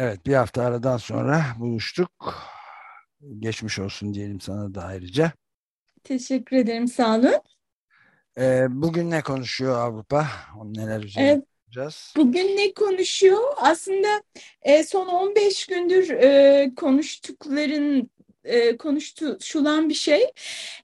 Evet, bir hafta aradan sonra buluştuk. Geçmiş olsun diyelim sana da ayrıca. Teşekkür ederim, sağ olun. Ee, bugün ne konuşuyor Avrupa? Neler üzerine Evet. konuşacağız? Bugün ne konuşuyor? Aslında e, son 15 gündür e, konuştukların e, konuşulan bir şey.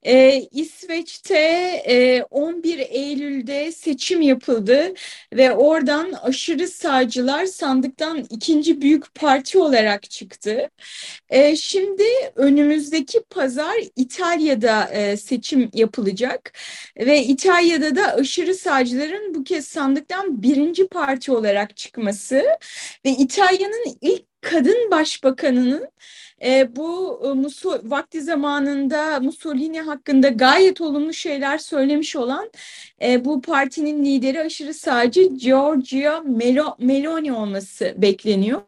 E, İsveç'te e, 11 Eylül'de seçim yapıldı ve oradan aşırı sağcılar sandıktan ikinci büyük parti olarak çıktı. E, şimdi önümüzdeki pazar İtalya'da e, seçim yapılacak ve İtalya'da da aşırı sağcıların bu kez sandıktan birinci parti olarak çıkması ve İtalya'nın ilk kadın başbakanının e, bu e, vakti zamanında Mussolini hakkında gayet olumlu şeyler söylemiş olan e, bu partinin lideri aşırı sağcı Giorgia Melo, Meloni olması bekleniyor.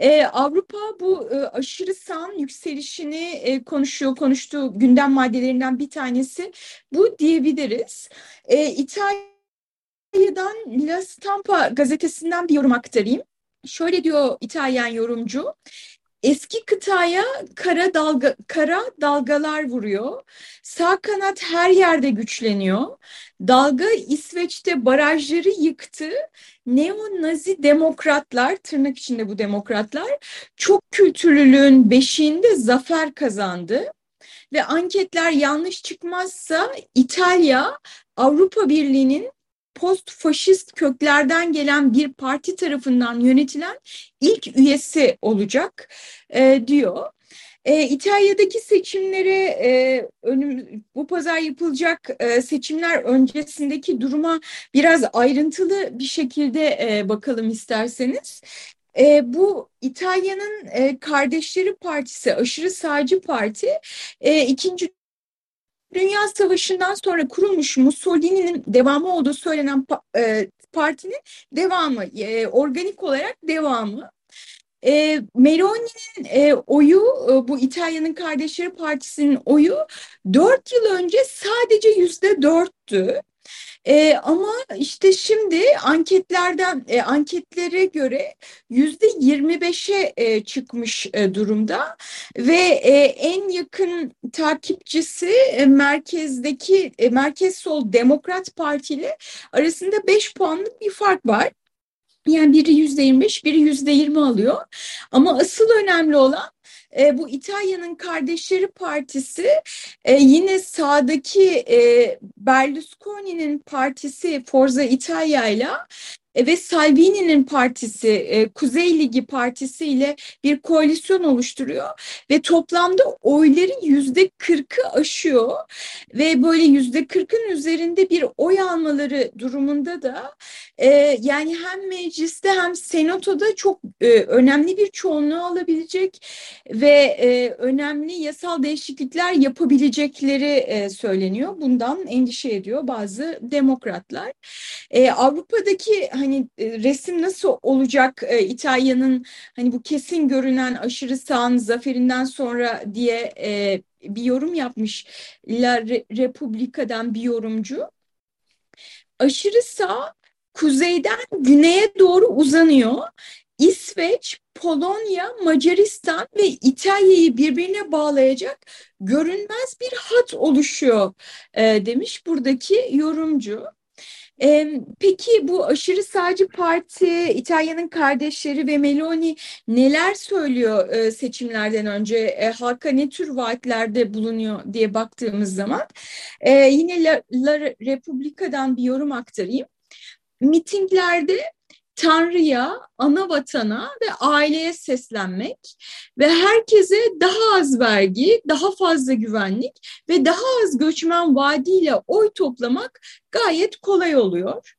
Ee, Avrupa bu e, aşırı sağın yükselişini e, konuşuyor, konuştuğu gündem maddelerinden bir tanesi bu diyebiliriz. Ee, İtalya'dan La Stampa gazetesinden bir yorum aktarayım. Şöyle diyor İtalyan yorumcu. Eski kıtaya kara dalga kara dalgalar vuruyor. Sağ kanat her yerde güçleniyor. Dalga İsveç'te barajları yıktı. Neo-Nazi demokratlar, tırnak içinde bu demokratlar, çok kültürlülüğün beşiğinde zafer kazandı. Ve anketler yanlış çıkmazsa İtalya Avrupa Birliği'nin post-faşist köklerden gelen bir parti tarafından yönetilen ilk üyesi olacak e, diyor. E, İtalya'daki seçimlere e, önüm, bu pazar yapılacak e, seçimler öncesindeki duruma biraz ayrıntılı bir şekilde e, bakalım isterseniz. E, bu İtalya'nın e, Kardeşleri Partisi, aşırı sağcı parti, e, ikinci Dünya Savaşı'ndan sonra kurulmuş Mussolini'nin devamı olduğu söylenen e, partinin devamı, e, organik olarak devamı. E, Meloni'nin e, oyu, e, bu İtalya'nın Kardeşleri Partisi'nin oyu dört yıl önce sadece yüzde dörttü. E, ama işte şimdi anketlerden e, anketlere göre yüzde 25'e e, çıkmış e, durumda ve e, en yakın takipçisi e, merkezdeki e, merkez sol Demokrat Parti ile arasında 5 puanlık bir fark var. Yani biri yüzde 25, biri yüzde 20 alıyor. Ama asıl önemli olan e, bu İtalya'nın Kardeşleri Partisi e, yine sağdaki e, Berlusconi'nin partisi Forza Italia ile ve Salvini'nin partisi e, Kuzey Ligi Partisi ile bir koalisyon oluşturuyor ve toplamda oyların yüzde kırkı aşıyor ve böyle yüzde kırkın üzerinde bir oy almaları durumunda da e, yani hem mecliste hem senatoda çok e, önemli bir çoğunluğu alabilecek ve e, önemli yasal değişiklikler yapabilecekleri e, söyleniyor. Bundan endişe ediyor bazı demokratlar. E, Avrupa'daki hani e, resim nasıl olacak e, İtalya'nın hani bu kesin görünen aşırı sağın zaferinden sonra diye e, bir yorum yapmış La Republica'dan bir yorumcu. Aşırı sağ kuzeyden güneye doğru uzanıyor. İsveç, Polonya, Macaristan ve İtalya'yı birbirine bağlayacak görünmez bir hat oluşuyor e, demiş buradaki yorumcu. E, peki bu aşırı sağcı parti, İtalya'nın kardeşleri ve Meloni neler söylüyor e, seçimlerden önce? E, halka ne tür vaatlerde bulunuyor diye baktığımız zaman e, yine La, La Republica'dan bir yorum aktarayım. Mitinglerde Tanrı'ya, ana vatana ve aileye seslenmek ve herkese daha az vergi, daha fazla güvenlik ve daha az göçmen vaadiyle oy toplamak gayet kolay oluyor.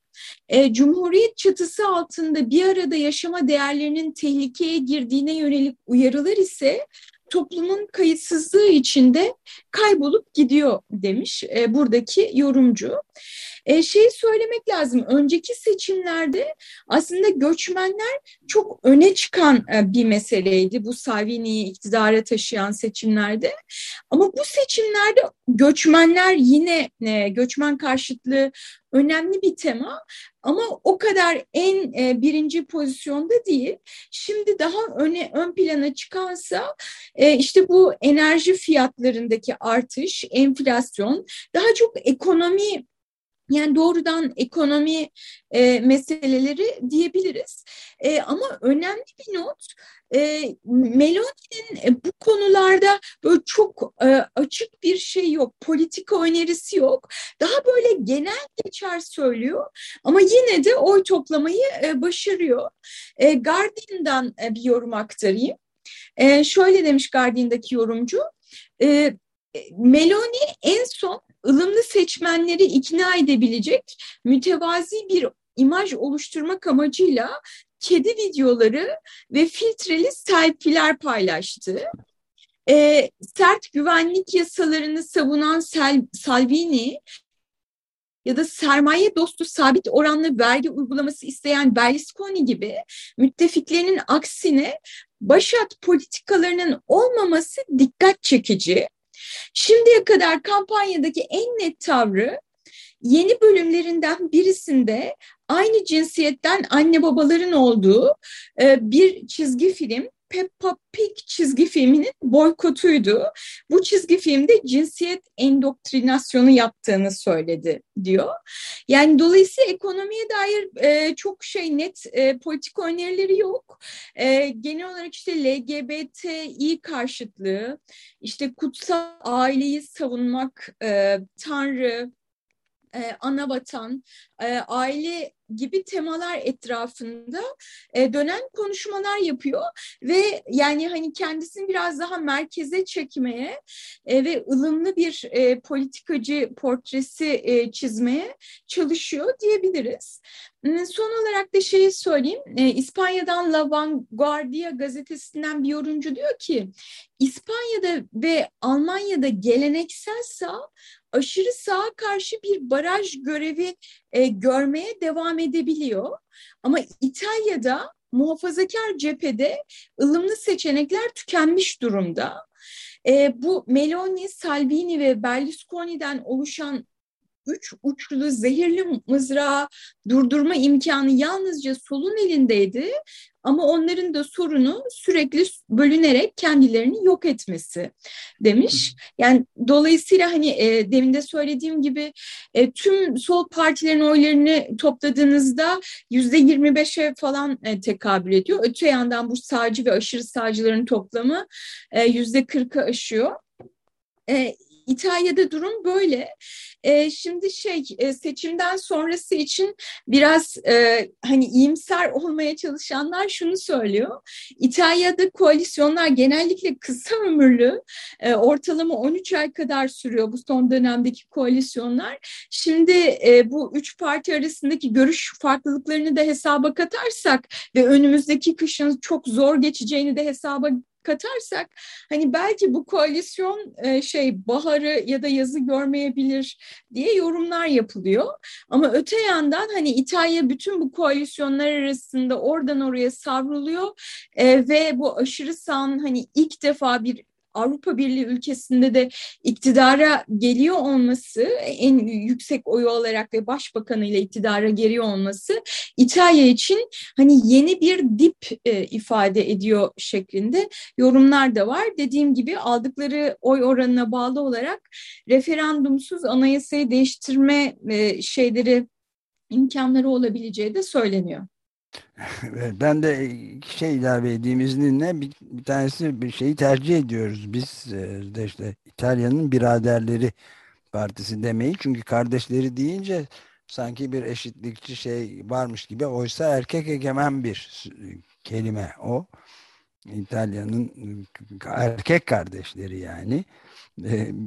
E, Cumhuriyet çatısı altında bir arada yaşama değerlerinin tehlikeye girdiğine yönelik uyarılar ise toplumun kayıtsızlığı içinde kaybolup gidiyor demiş e, buradaki yorumcu. E, şey söylemek lazım, önceki seçimlerde aslında göçmenler çok öne çıkan e, bir meseleydi bu Salvini'yi iktidara taşıyan seçimlerde. Ama bu seçimlerde göçmenler yine e, göçmen karşıtlığı önemli bir tema ama o kadar en e, birinci pozisyonda değil. Şimdi daha öne ön plana çıkansa e, işte bu enerji fiyatlarındaki artış, enflasyon, daha çok ekonomi yani doğrudan ekonomi e, meseleleri diyebiliriz. E, ama önemli bir not, e, Meloni'nin e, bu konularda böyle çok e, açık bir şey yok, politika önerisi yok. Daha böyle genel geçer söylüyor ama yine de oy toplamayı e, başarıyor. E, Guardian'dan e, bir yorum aktarayım. E, şöyle demiş Guardian'daki yorumcu, e, Meloni en son ılımlı seçmenleri ikna edebilecek mütevazi bir imaj oluşturmak amacıyla kedi videoları ve filtreli selfie'ler paylaştı. Ee, sert güvenlik yasalarını savunan Sel Salvini ya da sermaye dostu sabit oranlı vergi uygulaması isteyen Berlusconi gibi müttefiklerinin aksine başat politikalarının olmaması dikkat çekici. Şimdiye kadar kampanyadaki en net tavrı yeni bölümlerinden birisinde aynı cinsiyetten anne babaların olduğu e, bir çizgi film Peppa Pig çizgi filminin boykotuydu. Bu çizgi filmde cinsiyet endoktrinasyonu yaptığını söyledi diyor. Yani dolayısıyla ekonomiye dair e, çok şey net e, politik önerileri yok. E, genel olarak işte LGBTİ karşıtlığı, işte kutsal aileyi savunmak, e, Tanrı, e, ana vatan, e, aile gibi temalar etrafında e, dönen konuşmalar yapıyor ve yani hani kendisini biraz daha merkeze çekmeye e, ve ılımlı bir e, politikacı portresi e, çizmeye çalışıyor diyebiliriz. Son olarak da şeyi söyleyeyim. E, İspanya'dan La Vanguardia gazetesinden bir yorumcu diyor ki İspanya'da ve Almanya'da geleneksel sağ aşırı sağa karşı bir baraj görevi e, görmeye devam edebiliyor. Ama İtalya'da muhafazakar cephede ılımlı seçenekler tükenmiş durumda. E, bu Meloni, Salvini ve Berlusconi'den oluşan üç uçlu zehirli mızrağı durdurma imkanı yalnızca solun elindeydi ama onların da sorunu sürekli bölünerek kendilerini yok etmesi demiş. Yani dolayısıyla hani e, demin de söylediğim gibi e, tüm sol partilerin oylarını topladığınızda yüzde yirmi beşe falan e, tekabül ediyor. Öte yandan bu sağcı ve aşırı sağcıların toplamı e, yüzde kırkı aşıyor. E, İtalya'da durum böyle. E, şimdi şey e, seçimden sonrası için biraz e, hani iyimser olmaya çalışanlar şunu söylüyor. İtalya'da koalisyonlar genellikle kısa ömürlü, e, ortalama 13 ay kadar sürüyor bu son dönemdeki koalisyonlar. Şimdi e, bu üç parti arasındaki görüş farklılıklarını da hesaba katarsak ve önümüzdeki kışın çok zor geçeceğini de hesaba katarsak hani belki bu koalisyon e, şey baharı ya da yazı görmeyebilir diye yorumlar yapılıyor. Ama öte yandan hani İtalya bütün bu koalisyonlar arasında oradan oraya savruluyor e, ve bu aşırı sağın hani ilk defa bir Avrupa Birliği ülkesinde de iktidara geliyor olması en yüksek oyu olarak ve başbakanı ile iktidara geliyor olması İtalya için hani yeni bir dip e, ifade ediyor şeklinde yorumlar da var. Dediğim gibi aldıkları oy oranına bağlı olarak referandumsuz anayasayı değiştirme e, şeyleri imkanları olabileceği de söyleniyor. Ben de şey ilave edeyim izninle. Bir, bir tanesi bir şeyi tercih ediyoruz biz e, de işte İtalya'nın biraderleri partisi demeyi. Çünkü kardeşleri deyince sanki bir eşitlikçi şey varmış gibi. Oysa erkek egemen bir kelime o. İtalya'nın erkek kardeşleri yani.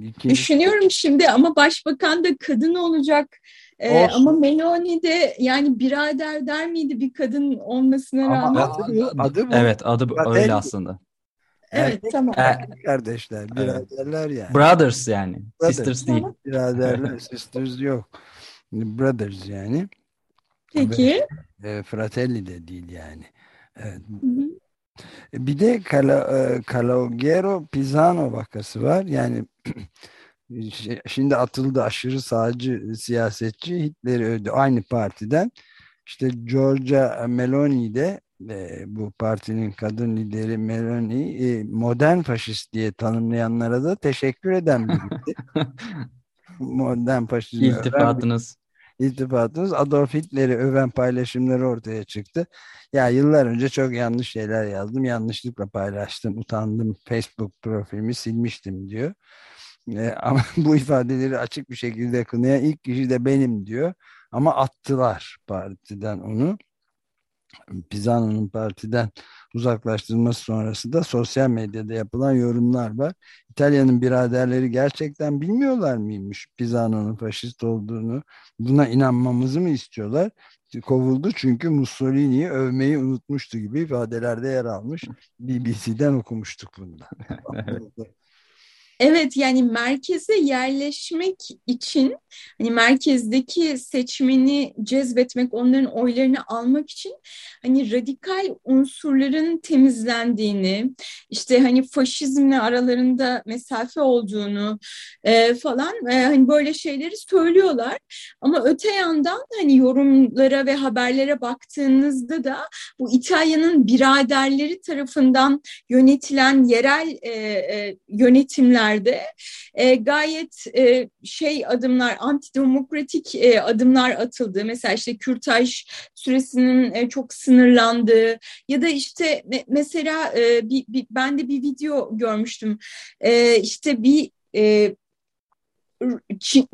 İkinci... Düşünüyorum şimdi ama başbakan da kadın olacak. Ee, ama Meloni de yani birader der miydi bir kadın olmasına ama rağmen? Adı, adı bu. Evet adı bu, öyle aslında. Evet erkek, tamam. Erkek kardeşler, biraderler evet. yani. Brothers yani. Brothers. Sisters değil. Biraderler, sisters yok. Brothers yani. Peki. Ve, e, fratelli de değil yani. Evet. Hı hı. Bir de Calogero e, Pisano vakası var. Yani şimdi atıldı aşırı sağcı siyasetçi Hitler'i öldü aynı partiden. İşte Georgia Meloni de e, bu partinin kadın lideri Meloni e, modern faşist diye tanımlayanlara da teşekkür eden biriydi. modern faşizm. İltifatınız iltifatınız Adolf Hitler'i öven paylaşımları ortaya çıktı. Ya yıllar önce çok yanlış şeyler yazdım. Yanlışlıkla paylaştım. Utandım. Facebook profilimi silmiştim diyor. E, ama bu ifadeleri açık bir şekilde kınayan ilk kişi de benim diyor. Ama attılar partiden onu. Pisano'nun partiden uzaklaştırılması sonrası da sosyal medyada yapılan yorumlar var. İtalya'nın biraderleri gerçekten bilmiyorlar mıymış Pisano'nun faşist olduğunu? Buna inanmamızı mı istiyorlar? Kovuldu çünkü Mussolini'yi övmeyi unutmuştu gibi ifadelerde yer almış. BBC'den okumuştuk bunda. Evet yani merkeze yerleşmek için hani merkezdeki seçmeni cezbetmek, onların oylarını almak için hani radikal unsurların temizlendiğini, işte hani faşizmle aralarında mesafe olduğunu e, falan e, hani böyle şeyleri söylüyorlar. Ama öte yandan hani yorumlara ve haberlere baktığınızda da bu İtalya'nın biraderleri tarafından yönetilen yerel e, e, yönetimler ülkelerde e, gayet e, şey adımlar, antidemokratik e, adımlar atıldı. Mesela işte kürtaj süresinin e, çok sınırlandığı ya da işte me mesela e, bir, bir, ben de bir video görmüştüm. E, işte bir e,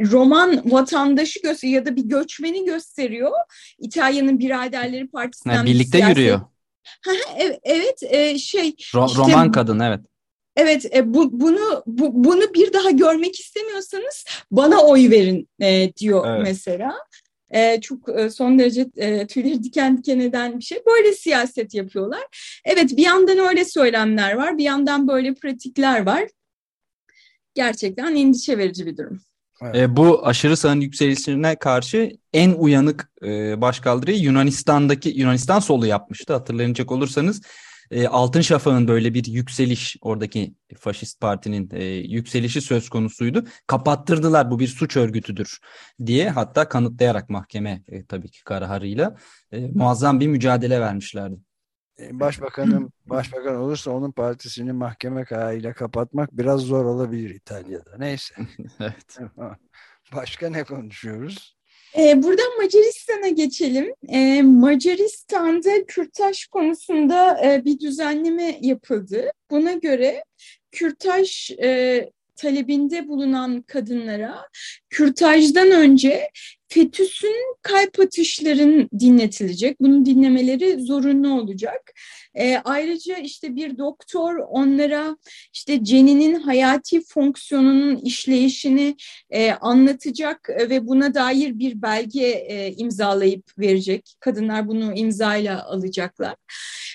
Roman vatandaşı gösteriyor ya da bir göçmeni gösteriyor. İtalya'nın Biraderleri Partisi'nden yani birlikte siyaset... yürüyor. evet, evet e, şey Ro işte, Roman kadın evet. Evet, e, bu, bunu bu, bunu bir daha görmek istemiyorsanız bana oy verin e, diyor evet. mesela. E, çok e, son derece e, tüyleri diken diken eden bir şey. Böyle siyaset yapıyorlar. Evet, bir yandan öyle söylemler var, bir yandan böyle pratikler var. Gerçekten endişe verici bir durum. Evet. E, bu aşırı sağın yükselişine karşı en uyanık e, başkaldırıyı Yunanistan'daki Yunanistan solu yapmıştı hatırlayacak olursanız e, Altın Şafak'ın böyle bir yükseliş oradaki faşist partinin e, yükselişi söz konusuydu. Kapattırdılar bu bir suç örgütüdür diye hatta kanıtlayarak mahkeme e, tabii ki kararıyla e, muazzam bir mücadele vermişlerdi. E, başbakanım başbakan olursa onun partisini mahkeme kararıyla kapatmak biraz zor olabilir İtalya'da. Neyse. evet. Başka ne konuşuyoruz? Ee, buradan Macaristan'a geçelim. Ee, Macaristan'da kürtaj konusunda e, bir düzenleme yapıldı. Buna göre kürtaj e, talebinde bulunan kadınlara kürtajdan önce fetüsün kalp atışların dinletilecek. Bunun dinlemeleri zorunlu olacak. E, ayrıca işte bir doktor onlara işte ceninin hayati fonksiyonunun işleyişini e, anlatacak ve buna dair bir belge e, imzalayıp verecek. Kadınlar bunu imzayla alacaklar.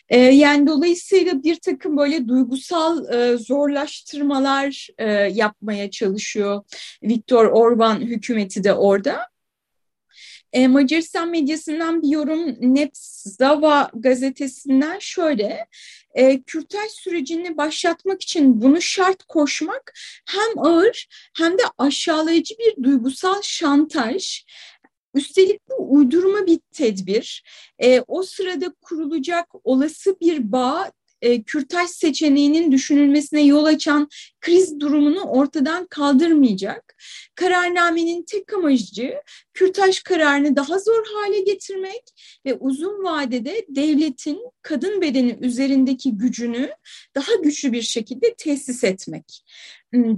E, yani dolayısıyla bir takım böyle duygusal e, zorlaştırmalar e, yapmaya çalışıyor Viktor Orban hükümeti de orada. E, Macaristan medyasından bir yorum Nepzava gazetesinden şöyle, e, kürtaj sürecini başlatmak için bunu şart koşmak hem ağır hem de aşağılayıcı bir duygusal şantaj. Üstelik bu uydurma bir tedbir. E, o sırada kurulacak olası bir bağ e, kürtaj seçeneğinin düşünülmesine yol açan kriz durumunu ortadan kaldırmayacak. Kararnamenin tek amacı kürtaj kararını daha zor hale getirmek ve uzun vadede devletin kadın bedeni üzerindeki gücünü daha güçlü bir şekilde tesis etmek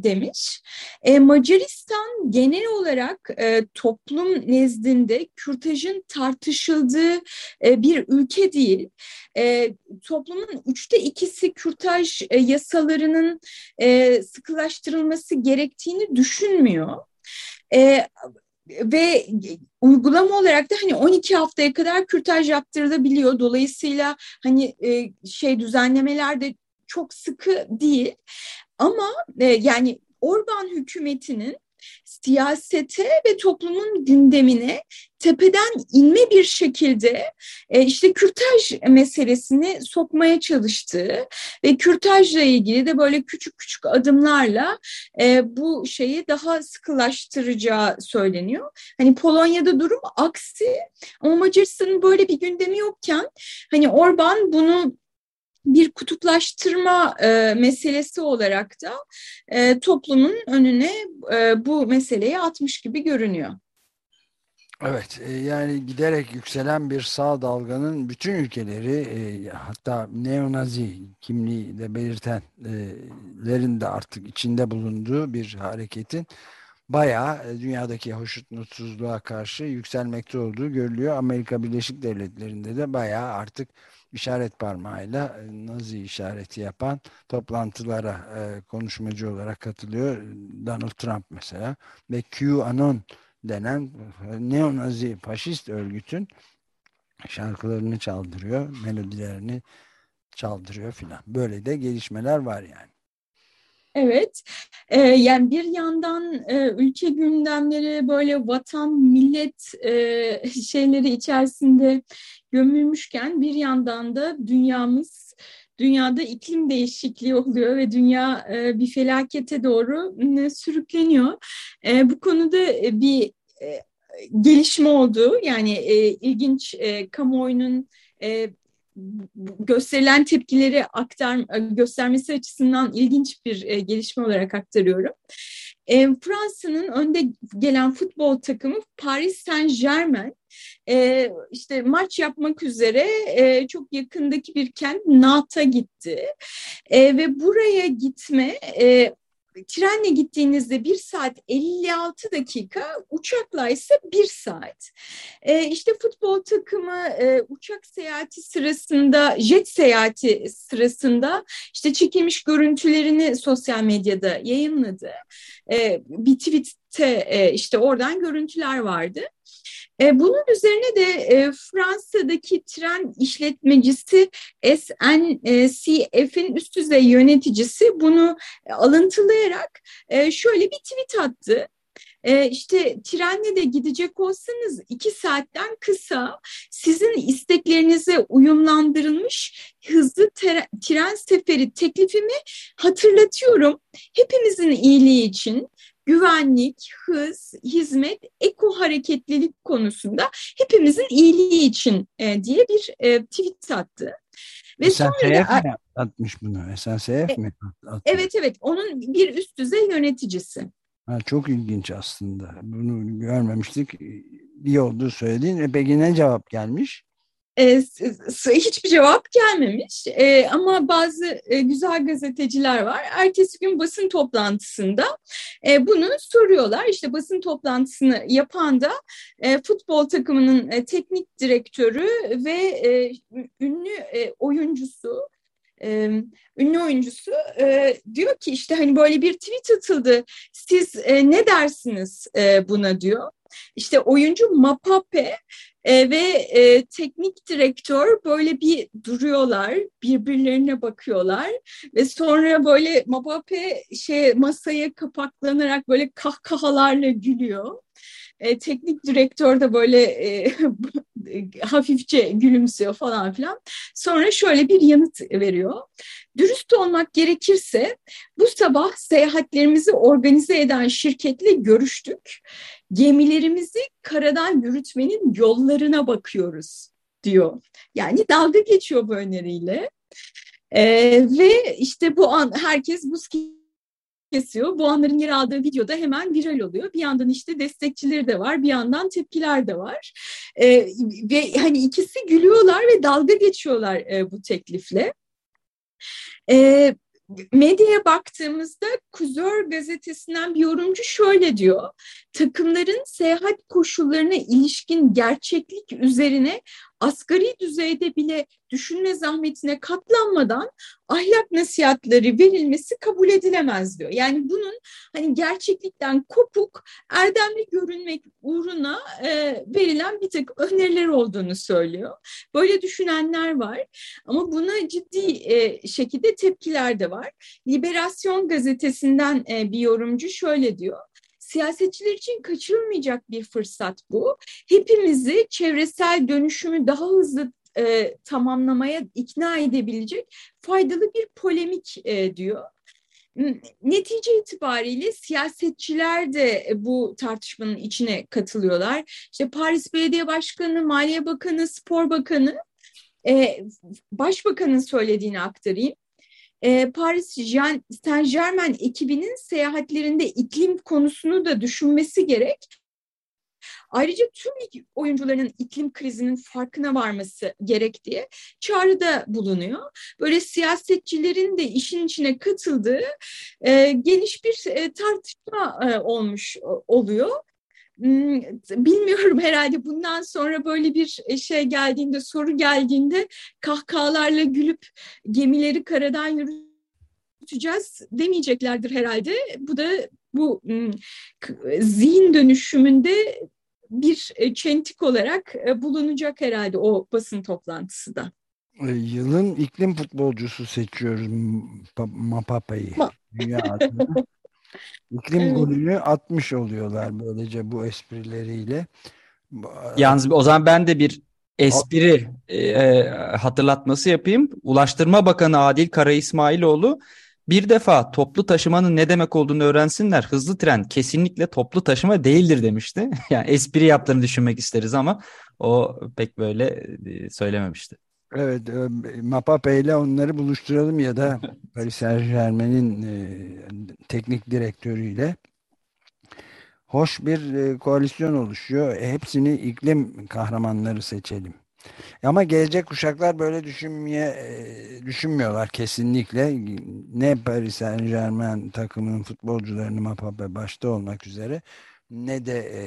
demiş. E, Macaristan genel olarak e, toplum nezdinde kürtajın tartışıldığı e, bir ülke değil. E, toplumun üçte ikisi kürtaj e, yasalarının e, sıkılaştırılması gerektiğini düşünmüyor. E, ve uygulama olarak da hani 12 haftaya kadar kürtaj yaptırılabiliyor. Dolayısıyla hani e, şey düzenlemeler de çok sıkı değil. Ama e, yani Orban hükümetinin siyasete ve toplumun gündemine tepeden inme bir şekilde e, işte kürtaj meselesini sokmaya çalıştığı ve kürtajla ilgili de böyle küçük küçük adımlarla e, bu şeyi daha sıkılaştıracağı söyleniyor. Hani Polonya'da durum aksi ama Macaristan'ın böyle bir gündemi yokken hani Orban bunu bir kutuplaştırma e, meselesi olarak da e, toplumun önüne e, bu meseleyi atmış gibi görünüyor. Evet e, yani giderek yükselen bir sağ dalganın bütün ülkeleri e, hatta neonazi kimliği de belirtenlerin de artık içinde bulunduğu bir hareketin bayağı e, dünyadaki hoşnutsuzluğa karşı yükselmekte olduğu görülüyor. Amerika Birleşik Devletleri'nde de bayağı artık işaret parmağıyla e, Nazi işareti yapan toplantılara e, konuşmacı olarak katılıyor. Donald Trump mesela ve QAnon denen e, neonazi faşist örgütün şarkılarını çaldırıyor, melodilerini çaldırıyor filan. Böyle de gelişmeler var yani. Evet, ee, yani bir yandan e, ülke gündemleri böyle vatan, millet e, şeyleri içerisinde gömülmüşken bir yandan da dünyamız, dünyada iklim değişikliği oluyor ve dünya e, bir felakete doğru e, sürükleniyor. E, bu konuda e, bir e, gelişme oldu, yani e, ilginç e, kamuoyunun e, gösterilen tepkileri aktar göstermesi açısından ilginç bir e, gelişme olarak aktarıyorum. E, Fransa'nın önde gelen futbol takımı Paris Saint Germain e, işte maç yapmak üzere e, çok yakındaki bir kent Nant'a gitti e, ve buraya gitme e, trenle gittiğinizde bir saat 56 dakika, uçakla ise bir saat. E, işte futbol takımı e, uçak seyahati sırasında, jet seyahati sırasında işte çekilmiş görüntülerini sosyal medyada yayınladı. E, bir tweette e, işte oradan görüntüler vardı. E, bunun üzerine de e, Fransa'daki tren işletmecisi SNCF'in üst düzey yöneticisi bunu alıntılayarak e, şöyle bir tweet attı. E, işte trenle de gidecek olsanız iki saatten kısa sizin isteklerinize uyumlandırılmış hızlı tren seferi teklifimi hatırlatıyorum. Hepimizin iyiliği için güvenlik, hız, hizmet, eko hareketlilik konusunda hepimizin iyiliği için e, diye bir e, tweet attı. Ve SNCF sonra mi atmış bunu? SNCF e, mi? Atmış? Evet evet onun bir üst düzey yöneticisi. Ha, çok ilginç aslında. Bunu görmemiştik. İyi olduğu söylediğin. Peki ne cevap gelmiş? E, hiçbir cevap gelmemiş e, ama bazı e, güzel gazeteciler var. Ertesi gün basın toplantısında bunu soruyorlar. İşte basın toplantısını yapan da futbol takımının teknik direktörü ve ünlü oyuncusu ünlü oyuncusu diyor ki işte hani böyle bir tweet atıldı siz ne dersiniz buna diyor. İşte oyuncu Mapape e, ve e, teknik direktör böyle bir duruyorlar, birbirlerine bakıyorlar ve sonra böyle Mbappe şey masaya kapaklanarak böyle kahkahalarla gülüyor. E, teknik direktör de böyle e, hafifçe gülümsüyor falan filan. Sonra şöyle bir yanıt veriyor. Dürüst olmak gerekirse bu sabah seyahatlerimizi organize eden şirketle görüştük. Gemilerimizi karadan yürütmenin yollarına bakıyoruz diyor. Yani dalga geçiyor bu öneriyle. E, ve işte bu an herkes buz kesiyor. Bu anların yer aldığı videoda hemen viral oluyor. Bir yandan işte destekçileri de var, bir yandan tepkiler de var. E, ve hani ikisi gülüyorlar ve dalga geçiyorlar e, bu teklifle. E, medyaya baktığımızda Kuzör gazetesinden bir yorumcu şöyle diyor. Takımların seyahat koşullarına ilişkin gerçeklik üzerine asgari düzeyde bile düşünme zahmetine katlanmadan ahlak nasihatleri verilmesi kabul edilemez diyor. Yani bunun hani gerçeklikten kopuk, erdemli görünmek uğruna e, verilen bir tek öneriler olduğunu söylüyor. Böyle düşünenler var ama buna ciddi e, şekilde tepkiler de var. Liberasyon gazetesinden e, bir yorumcu şöyle diyor siyasetçiler için kaçırılmayacak bir fırsat bu. Hepimizi çevresel dönüşümü daha hızlı e, tamamlamaya ikna edebilecek faydalı bir polemik e, diyor. Netice itibariyle siyasetçiler de bu tartışmanın içine katılıyorlar. İşte Paris Belediye Başkanı, Maliye Bakanı, Spor Bakanı, e, Başbakanın söylediğini aktarayım e, Paris Saint Germain ekibinin seyahatlerinde iklim konusunu da düşünmesi gerek. Ayrıca tüm lig oyuncularının iklim krizinin farkına varması gerek diye çağrıda bulunuyor. Böyle siyasetçilerin de işin içine katıldığı e, geniş bir e, tartışma e, olmuş oluyor. Hmm, bilmiyorum herhalde bundan sonra böyle bir e, şey geldiğinde soru geldiğinde kahkahalarla gülüp gemileri karadan yürüteceğiz demeyeceklerdir herhalde. Bu da bu hmm, zihin dönüşümünde bir e, çentik olarak e, bulunacak herhalde o basın toplantısı da. Yılın iklim futbolcusu seçiyoruz Mapapa'yı. Ma Dünya adına. İklim evet. golünü atmış oluyorlar böylece bu esprileriyle. Yalnız o zaman ben de bir espri e, e, hatırlatması yapayım. Ulaştırma Bakanı Adil Kara İsmailoğlu bir defa toplu taşımanın ne demek olduğunu öğrensinler. Hızlı tren kesinlikle toplu taşıma değildir demişti. Yani espri yaptığını düşünmek isteriz ama o pek böyle e, söylememişti. Evet, e, Mapape ile onları buluşturalım ya da Paris Saint Germain'in e, teknik direktörüyle hoş bir e, koalisyon oluşuyor. E, hepsini iklim kahramanları seçelim. Ama gelecek kuşaklar böyle düşünmeye e, düşünmüyorlar kesinlikle. Ne Paris Saint Germain takımının futbolcularını Mapape başta olmak üzere ne de e,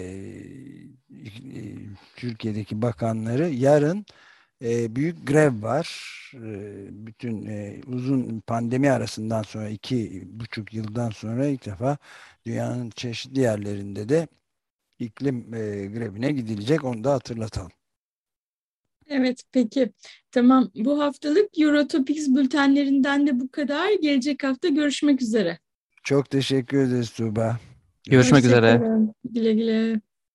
e, Türkiye'deki bakanları yarın e, büyük grev var. E, bütün e, uzun pandemi arasından sonra iki buçuk yıldan sonra ilk defa dünyanın çeşitli yerlerinde de iklim e, grevine gidilecek. Onu da hatırlatalım. Evet peki tamam bu haftalık Eurotopics bültenlerinden de bu kadar. Gelecek hafta görüşmek üzere. Çok teşekkür ederiz Tuğba. Görüşmek üzere. Güle güle.